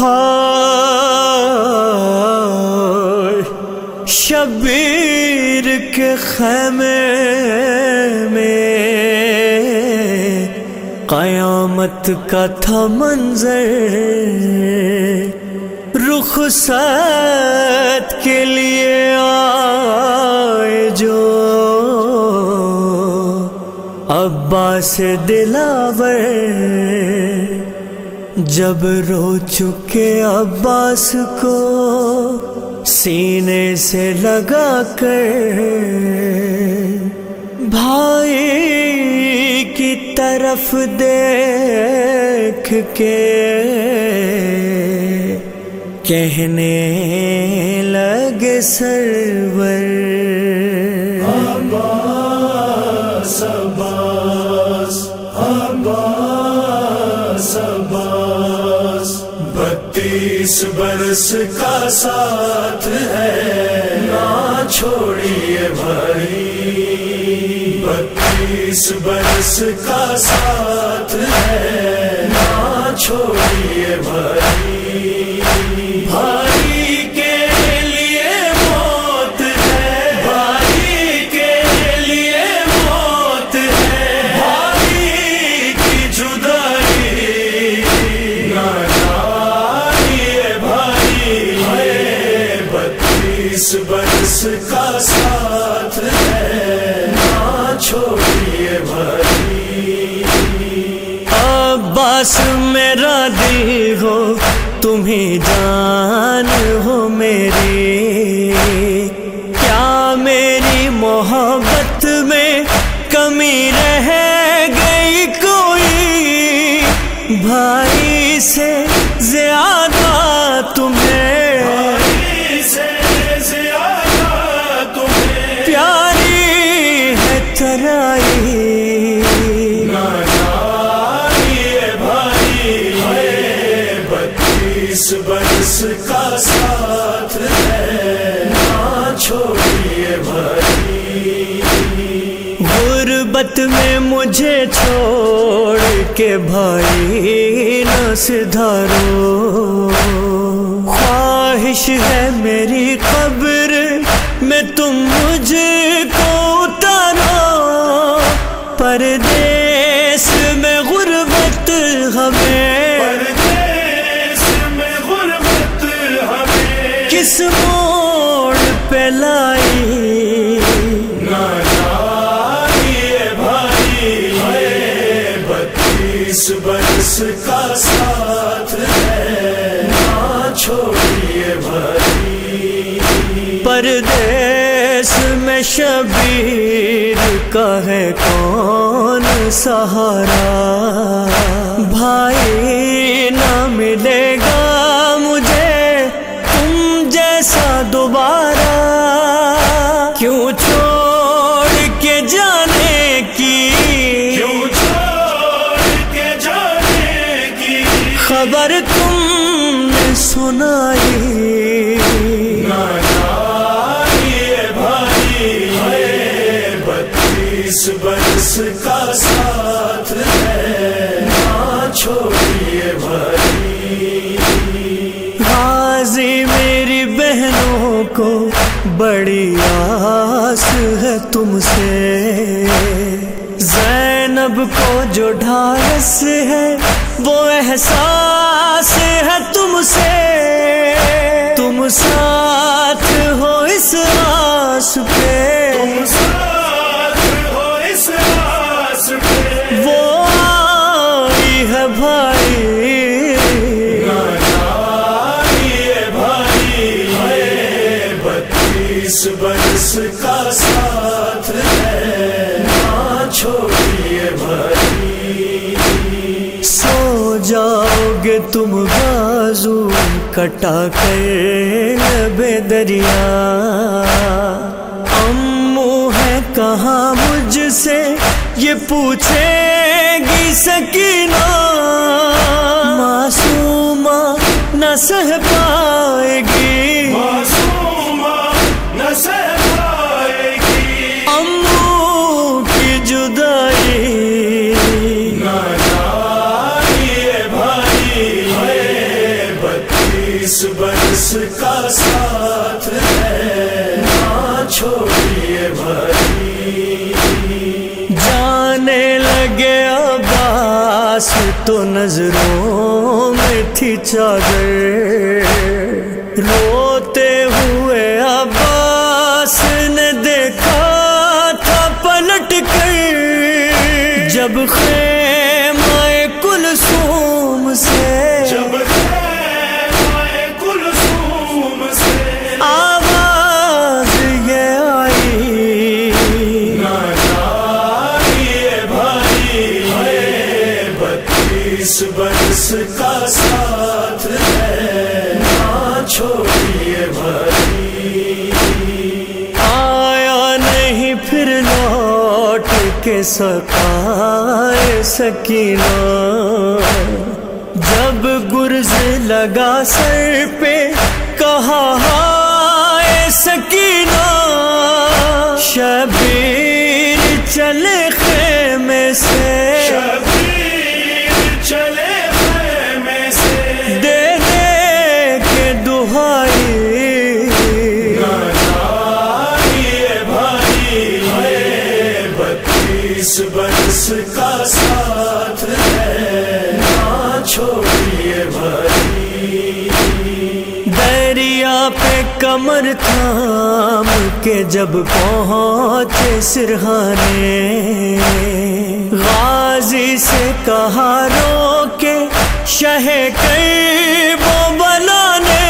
ہائے، شبیر کے خیمے میں قیامت کا تھا منظر رخ ست کے لیے آئے جو ابا سے دلاور۔ جب رو چکے عباس کو سینے سے لگا کر بھائی کی طرف دیکھ کے کہنے لگے سرور بتیس برس کا ساتھ ہے۔ نہ چھوڑیے بھائی۔ بتیس برس کا ساتھ ہے۔ نہ چھوڑیے بھائی۔ اس برس کا ساتھ ہے۔ نہ چھوڑیے بھائی عباس میرا دل ہو، تمہیں جان ہو میری۔ برس کا ساتھ ہے نہ چھوڑیے بھائی۔ غربت میں مجھے چھوڑ کے بھائی نہ سدھارو خواہش ہے میری قبر میں تم مجھ کس موڑ پہ لائی۔ بھائی بتیس برس کا ساتھ ہے۔ نہ چھوڑیے بھائی۔ پردیس میں شبیر کا ہے کون سہارا؟ بھائی نہ ملے گا۔ دوبارہ کیوں چھوڑ کے جانے کی؟ کیوں چھوڑ کے جانے کی؟ خبر تم نے سنائی۔ بتیس برس کا ساتھ ہے نہ چھوڑیے بڑی آس ہے تم سے۔ زینب کو جو ڈھارس ہے، وہ احساس ہے تم سے۔ تم ساتھ ہو اس آس پہ۔ سو جاؤ گے تم بازو کٹا کر بے دریا۔ امو ہے کہاں مجھ سے؟ یہ پوچھے گی سکینہ۔ معصومہ نہ سہ پائے گی۔ تو نظروں میں تھی چادر۔ روتے ہوئے عباس نے دیکھا تھا پلٹ کر۔ جب خیمہ کلثوم سے بتیس برس کا ساتھ ہے۔ نہ چھوڑیے بھائی آیا نہیں پھر لوٹ کے سکائے سکینہ۔ جب گرز لگا سر پہ کہا ہائے سکینہ۔ شبیر چلے خیمے سے۔ شبیر چلے کے دہائی۔ بھائی ہے بتیس برس کا ساتھ ہے۔ نہ چھوڑیے بھائی۔ دریا پہ کمر تھام کے جب پہنچے سرہانے۔ غازی سے کہا رو کے شہ وہ بلانے۔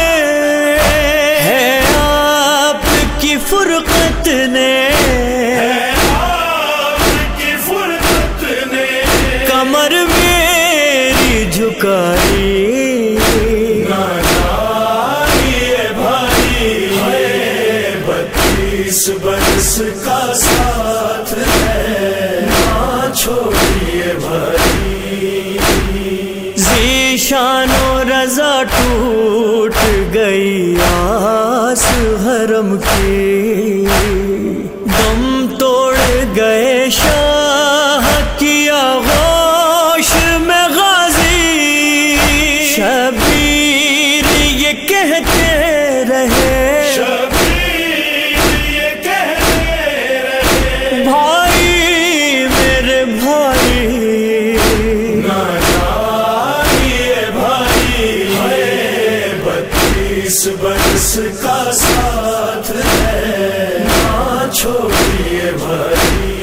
ہے آپ کی فرقت نے۔ فرقت نے کمر میری جھکائی بتیس برس کا ساتھ چھوڑیے بھائی۔ ذیشان و رضا ٹوٹ گئی آس حرم کی۔ دم توڑ گئے شاہ کیا غوش میں غازی۔ شبیر یہ کہتے رہے۔ کا ساتھ ہے نہ چھوڑیے بھائی